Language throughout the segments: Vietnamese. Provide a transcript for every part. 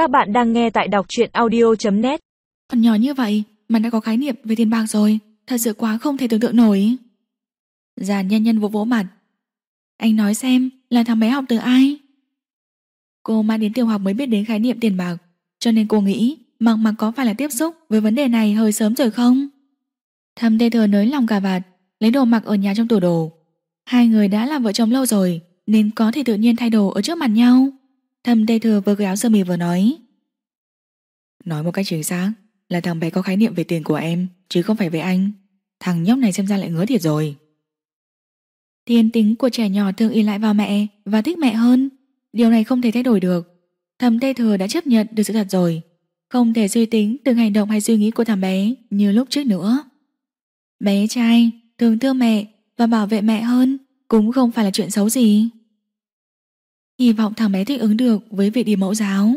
Các bạn đang nghe tại đọc truyện audio.net Còn nhỏ như vậy mà đã có khái niệm về tiền bạc rồi, Thật sự quá không thể tưởng tượng nổi. Già nhân nhân vỗ vỗ mặt. Anh nói xem, là thằng bé học từ ai? Cô mang đến tiểu học mới biết đến khái niệm tiền bạc, Cho nên cô nghĩ Mặc mặc có phải là tiếp xúc với vấn đề này hơi sớm rồi không? Thầm đê thừa nới lòng cà vạt, Lấy đồ mặc ở nhà trong tủ đồ. Hai người đã là vợ chồng lâu rồi, Nên có thể tự nhiên thay đồ ở trước mặt nhau. Thầm tê thừa vừa gửi áo sơ mi vừa nói. Nói một cách chính xác Là thằng bé có khái niệm về tiền của em, Chứ không phải về anh. Thằng nhóc này xem ra lại ngứa thiệt rồi. Tiền tính của trẻ nhỏ thường y lại vào mẹ Và thích mẹ hơn. Điều này không thể thay đổi được. Thầm tê thừa đã chấp nhận được sự thật rồi. Không thể suy tính từng hành động hay suy nghĩ của thằng bé Như lúc trước nữa. Bé trai thường thương mẹ Và bảo vệ mẹ hơn Cũng không phải là chuyện xấu gì. Hy vọng thằng bé thích ứng được Với việc đi mẫu giáo.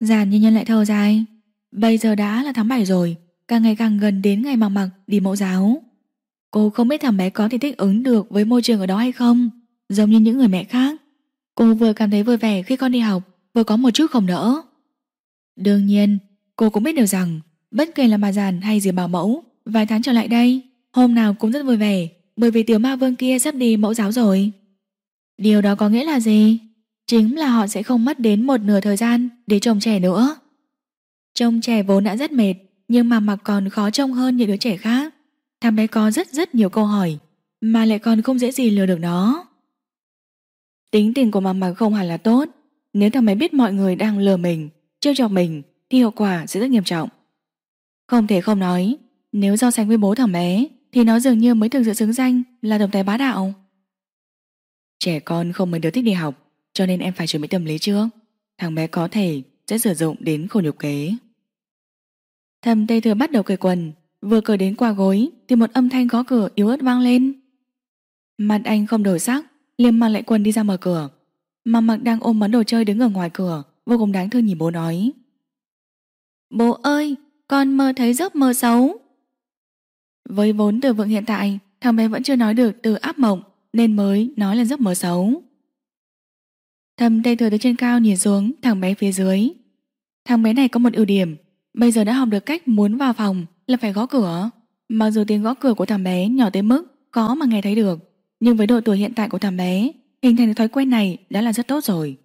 Giàn nhân nhân lại thở dài Bây giờ đã là tháng 7 rồi, Càng ngày càng gần đến ngày mặc mặc đi mẫu giáo. Cô không biết thằng bé có thể thích ứng được Với môi trường ở đó hay không, Giống như những người mẹ khác. Cô vừa cảm thấy vui vẻ khi con đi học, Vừa có một chút không nỡ. Đương nhiên, cô cũng biết điều rằng, Bất kể là bà giàn hay dì bảo mẫu, Vài tháng trở lại đây, Hôm nào cũng rất vui vẻ, Bởi vì tiểu ma vương kia sắp đi mẫu giáo rồi. Điều đó có nghĩa là gì? Chính là họ sẽ không mất đến một nửa thời gian Để trông trẻ nữa. Trông trẻ vốn đã rất mệt, Nhưng mà mặc còn khó trông hơn những đứa trẻ khác. Thằng bé có rất rất nhiều câu hỏi, Mà lại còn không dễ gì lừa được nó. Tính tình của mầm mặc không hẳn là tốt. Nếu thằng bé biết mọi người đang lừa mình, Trêu chọc mình, Thì hậu quả sẽ rất nghiêm trọng. Không thể không nói, Nếu so sánh với bố thằng bé, Thì nó dường như mới thực sự xứng danh Là tổng tài bá đạo. Trẻ con không mấy đứa thích đi học, Cho nên em phải chuẩn bị tâm lý trước. Thằng bé có thể sẽ sử dụng đến khổ nhục kế. Thầm Tây Thừa bắt đầu cởi quần, Vừa cởi đến qua gối Thì một âm thanh gõ cửa yếu ớt vang lên. Mặt anh không đổi sắc liền mang lại quần đi ra mở cửa. Mà mặc đang ôm món đồ chơi đứng ở ngoài cửa, Vô cùng đáng thương nhìn bố nói. Bố ơi, Con mơ thấy giấc mơ xấu. Với vốn từ vựng hiện tại, Thằng bé vẫn chưa nói được từ áp mộng nên mới nói là giấc mơ xấu. Thầm tay thừa từ trên cao nhìn xuống, Thằng bé phía dưới. Thằng bé này có một ưu điểm, Bây giờ đã học được cách muốn vào phòng Là phải gõ cửa. Mặc dù tiếng gõ cửa của thằng bé nhỏ tới mức Có mà nghe thấy được, Nhưng với độ tuổi hiện tại của thằng bé, Hình thành được thói quen này đã là rất tốt rồi.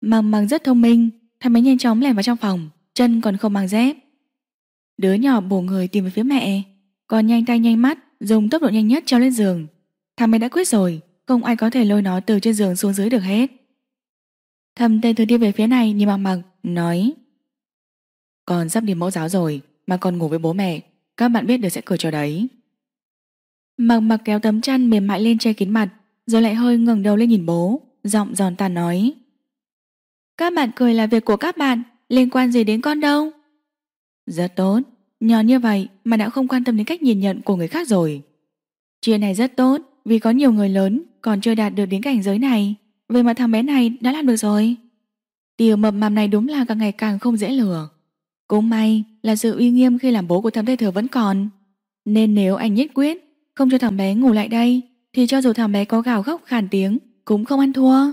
Mằng mằng rất thông minh, Thằng bé nhanh chóng lẻn vào trong phòng, Chân còn không mang dép. Đứa nhỏ bổ người tìm về phía mẹ, Còn nhanh tay nhanh mắt, Dùng tốc độ nhanh nhất treo lên giường. Thằng mày đã quyết rồi, Không ai có thể lôi nó từ trên giường xuống dưới được hết. Thầm tên thứ đi về phía này, nhìn mặc mặc Nói, Con sắp đi mẫu giáo rồi, Mà con ngủ với bố mẹ, Các bạn biết được sẽ cười cho đấy. Mặc mặc kéo tấm chăn mềm mại lên che kín mặt, Rồi lại hơi ngẩng đầu lên nhìn bố, Giọng giòn tàn nói, Các bạn cười là việc của các bạn, Liên quan gì đến con đâu? Rất tốt, Nhỏ như vậy mà đã không quan tâm đến cách nhìn nhận của người khác rồi. Chuyện này rất tốt vì có nhiều người lớn còn chưa đạt được đến cảnh giới này. Vậy mà thằng bé này đã làm được rồi. Tiểu mập mạp này đúng là càng ngày càng không dễ lừa Cũng may là sự uy nghiêm khi làm bố của thầm tây thừa vẫn còn. Nên nếu anh nhất quyết Không cho thằng bé ngủ lại đây, Thì cho dù thằng bé có gào khóc khàn tiếng, Cũng không ăn thua.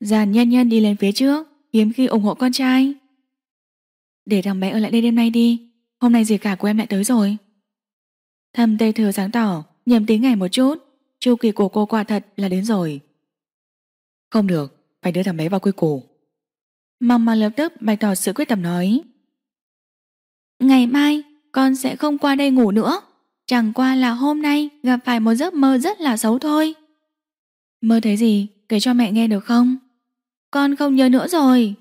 Giàn nhân nhân đi lên phía trước, Hiếm khi ủng hộ con trai. Để thằng bé ở lại đây đêm nay đi, Hôm nay dì cả của em lại tới rồi. Thầm tây thừa sáng tỏ Nhầm tính ngày một chút. Chu kỳ của cô quả thật là đến rồi. Không được Phải đưa thằng bé vào quy củ. Mama lập tức bày tỏ sự quyết tâm nói. Ngày mai Con sẽ không qua đây ngủ nữa. Chẳng qua là hôm nay Gặp phải một giấc mơ rất là xấu thôi. Mơ thấy gì? Kể cho mẹ nghe được không? Con không nhớ nữa rồi.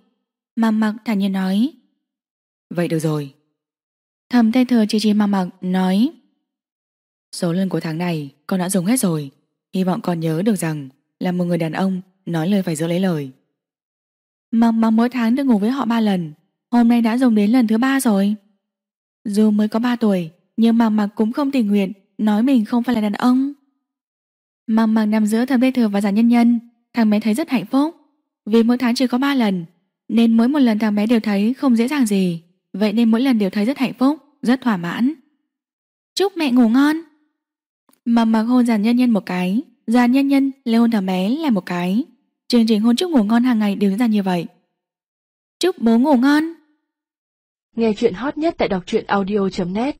Mama mặc thản nhiên nói. Vậy được rồi. Thầm tay thừa chỉ chỉ mama mặc nói Số lần của tháng này, con đã dùng hết rồi. Hy vọng con nhớ được rằng Là một người đàn ông nói lời phải giữ lấy lời. Mong mong mỗi tháng được ngủ với họ ba lần, Hôm nay đã dùng đến lần thứ ba rồi. Dù mới có ba tuổi, Nhưng mà mặc cũng không tình nguyện Nói mình không phải là đàn ông. Mầm mặc nằm giữa thầm đê thừa và giả nhân nhân, Thằng bé thấy rất hạnh phúc. Vì mỗi tháng chỉ có ba lần, Nên mỗi một lần thằng bé đều thấy không dễ dàng gì. Vậy nên mỗi lần đều thấy rất hạnh phúc, Rất thỏa mãn. Chúc mẹ ngủ ngon! Mà mặc hôn giàn nhân nhân một cái Giàn nhân nhân lên hôn thằng bé lại một cái chương trình hôn chúc ngủ ngon hàng ngày đều diễn ra như vậy. Chúc bố ngủ ngon! Nghe chuyện hot nhất tại đọc truyện audio.net